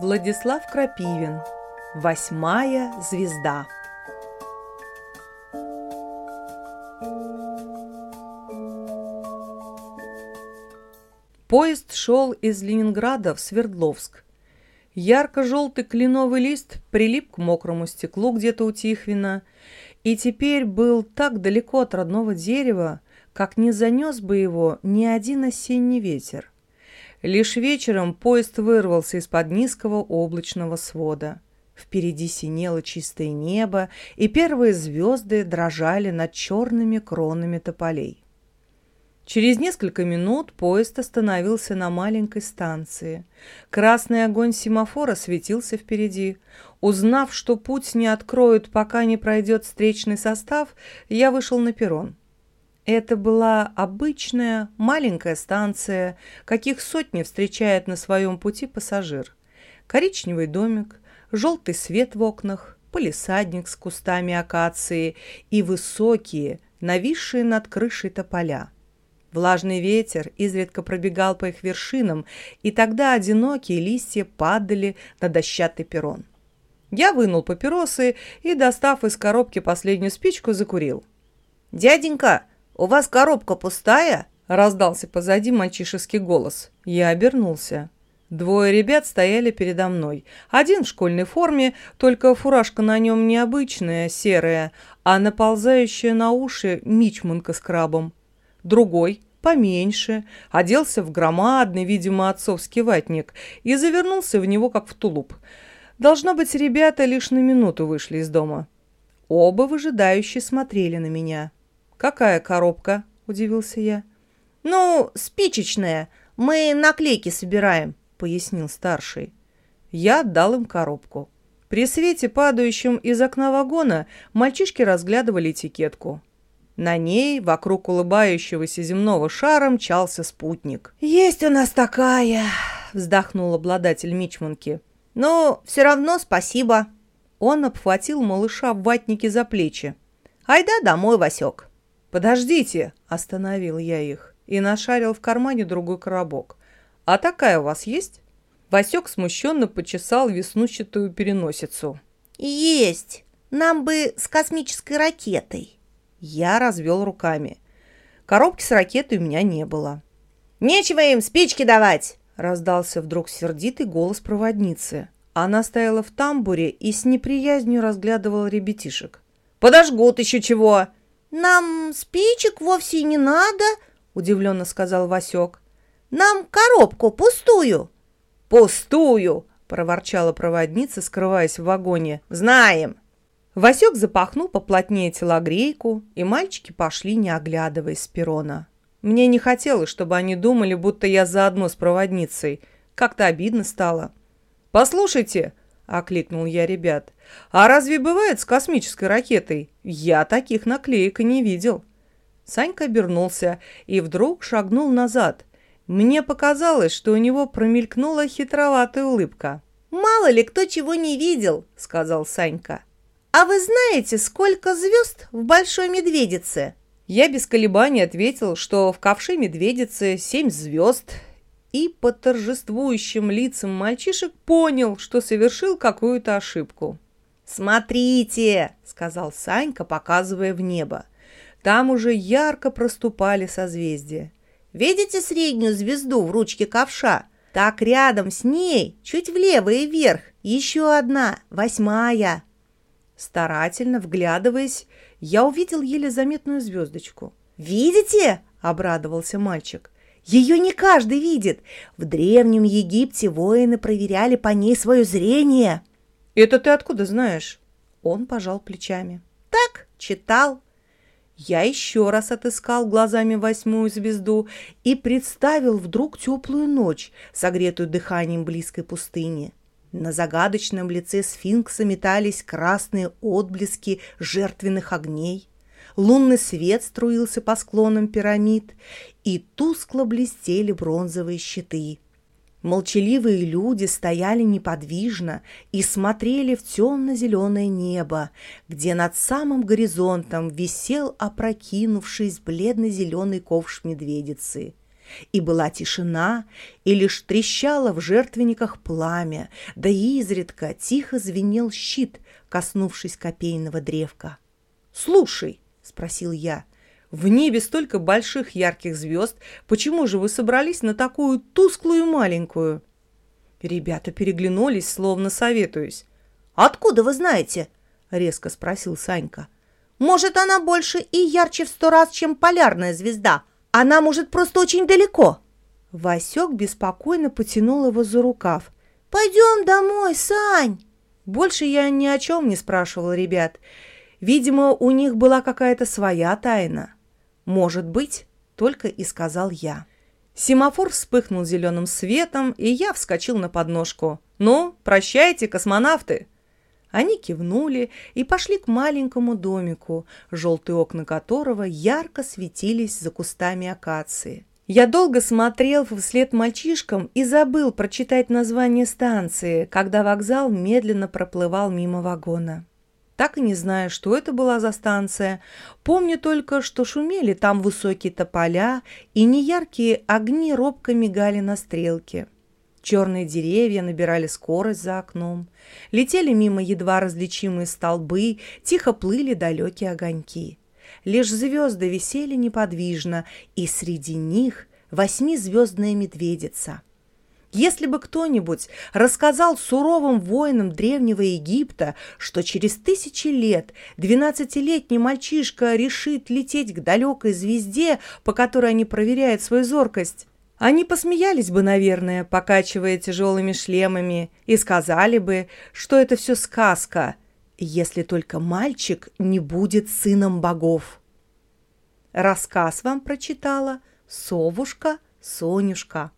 Владислав Крапивин. Восьмая звезда. Поезд шел из Ленинграда в Свердловск. Ярко-желтый кленовый лист прилип к мокрому стеклу где-то у Тихвина и теперь был так далеко от родного дерева, как не занес бы его ни один осенний ветер. Лишь вечером поезд вырвался из-под низкого облачного свода. Впереди синело чистое небо, и первые звезды дрожали над черными кронами тополей. Через несколько минут поезд остановился на маленькой станции. Красный огонь семафора светился впереди. Узнав, что путь не откроют, пока не пройдет встречный состав, я вышел на перрон. Это была обычная маленькая станция, каких сотни встречает на своем пути пассажир. Коричневый домик, желтый свет в окнах, полисадник с кустами акации и высокие, нависшие над крышей тополя. Влажный ветер изредка пробегал по их вершинам, и тогда одинокие листья падали на дощатый перрон. Я вынул папиросы и, достав из коробки последнюю спичку, закурил. «Дяденька, «У вас коробка пустая?» – раздался позади мальчишеский голос. Я обернулся. Двое ребят стояли передо мной. Один в школьной форме, только фуражка на нем необычная, серая, а наползающая на уши мичманка с крабом. Другой, поменьше, оделся в громадный, видимо, отцовский ватник и завернулся в него, как в тулуп. Должно быть, ребята лишь на минуту вышли из дома. Оба выжидающе смотрели на меня. «Какая коробка?» – удивился я. «Ну, спичечная. Мы наклейки собираем», – пояснил старший. Я отдал им коробку. При свете, падающем из окна вагона, мальчишки разглядывали этикетку. На ней, вокруг улыбающегося земного шара, мчался спутник. «Есть у нас такая!» – вздохнул обладатель мичманки. «Но все равно спасибо!» Он обхватил малыша в ватнике за плечи. «Айда домой, Васек!» «Подождите!» – остановил я их и нашарил в кармане другой коробок. «А такая у вас есть?» Васек смущенно почесал веснущатую переносицу. «Есть! Нам бы с космической ракетой!» Я развел руками. Коробки с ракетой у меня не было. «Нечего им спички давать!» Раздался вдруг сердитый голос проводницы. Она стояла в тамбуре и с неприязнью разглядывала ребятишек. «Подожгут еще чего!» «Нам спичек вовсе не надо», — удивленно сказал Васек. «Нам коробку пустую». «Пустую!» — проворчала проводница, скрываясь в вагоне. «Знаем!» Васек запахнул поплотнее телогрейку, и мальчики пошли, не оглядываясь с перрона. Мне не хотелось, чтобы они думали, будто я заодно с проводницей. Как-то обидно стало. «Послушайте!» Окликнул я ребят. «А разве бывает с космической ракетой? Я таких наклеек и не видел». Санька обернулся и вдруг шагнул назад. Мне показалось, что у него промелькнула хитроватая улыбка. «Мало ли кто чего не видел», — сказал Санька. «А вы знаете, сколько звезд в Большой Медведице?» Я без колебаний ответил, что в ковше Медведицы семь звезд, и по торжествующим лицам мальчишек понял, что совершил какую-то ошибку. «Смотрите!» — сказал Санька, показывая в небо. Там уже ярко проступали созвездия. «Видите среднюю звезду в ручке ковша? Так рядом с ней, чуть влево и вверх, еще одна, восьмая». Старательно вглядываясь, я увидел еле заметную звездочку. «Видите?» — обрадовался мальчик. Ее не каждый видит. В Древнем Египте воины проверяли по ней свое зрение. Это ты откуда знаешь? Он пожал плечами. Так, читал. Я еще раз отыскал глазами восьмую звезду и представил вдруг теплую ночь, согретую дыханием близкой пустыни. На загадочном лице сфинкса метались красные отблески жертвенных огней. Лунный свет струился по склонам пирамид, и тускло блестели бронзовые щиты. Молчаливые люди стояли неподвижно и смотрели в темно-зеленое небо, где над самым горизонтом висел опрокинувшись бледно-зеленый ковш медведицы. И была тишина, и лишь трещало в жертвенниках пламя, да изредка тихо звенел щит, коснувшись копейного древка. «Слушай», — спросил я, — «в небе столько больших ярких звезд, почему же вы собрались на такую тусклую маленькую?» Ребята переглянулись, словно советуясь. «Откуда вы знаете?» — резко спросил Санька. «Может, она больше и ярче в сто раз, чем полярная звезда. Она, может, просто очень далеко». Васек беспокойно потянул его за рукав. «Пойдем домой, Сань!» Больше я ни о чем не спрашивал ребят. Видимо, у них была какая-то своя тайна. Может быть, только и сказал я. Семафор вспыхнул зеленым светом, и я вскочил на подножку. «Ну, прощайте, космонавты!» Они кивнули и пошли к маленькому домику, желтые окна которого ярко светились за кустами акации. Я долго смотрел вслед мальчишкам и забыл прочитать название станции, когда вокзал медленно проплывал мимо вагона. Так и не знаю, что это была за станция. Помню только, что шумели там высокие тополя, и неяркие огни робко мигали на стрелке. Черные деревья набирали скорость за окном. Летели мимо едва различимые столбы, тихо плыли далекие огоньки. Лишь звезды висели неподвижно, и среди них восьмизвездная медведица. Если бы кто-нибудь рассказал суровым воинам Древнего Египта, что через тысячи лет двенадцатилетний мальчишка решит лететь к далекой звезде, по которой они проверяют свою зоркость, они посмеялись бы, наверное, покачивая тяжелыми шлемами, и сказали бы, что это все сказка, если только мальчик не будет сыном богов. Рассказ вам прочитала совушка Сонюшка.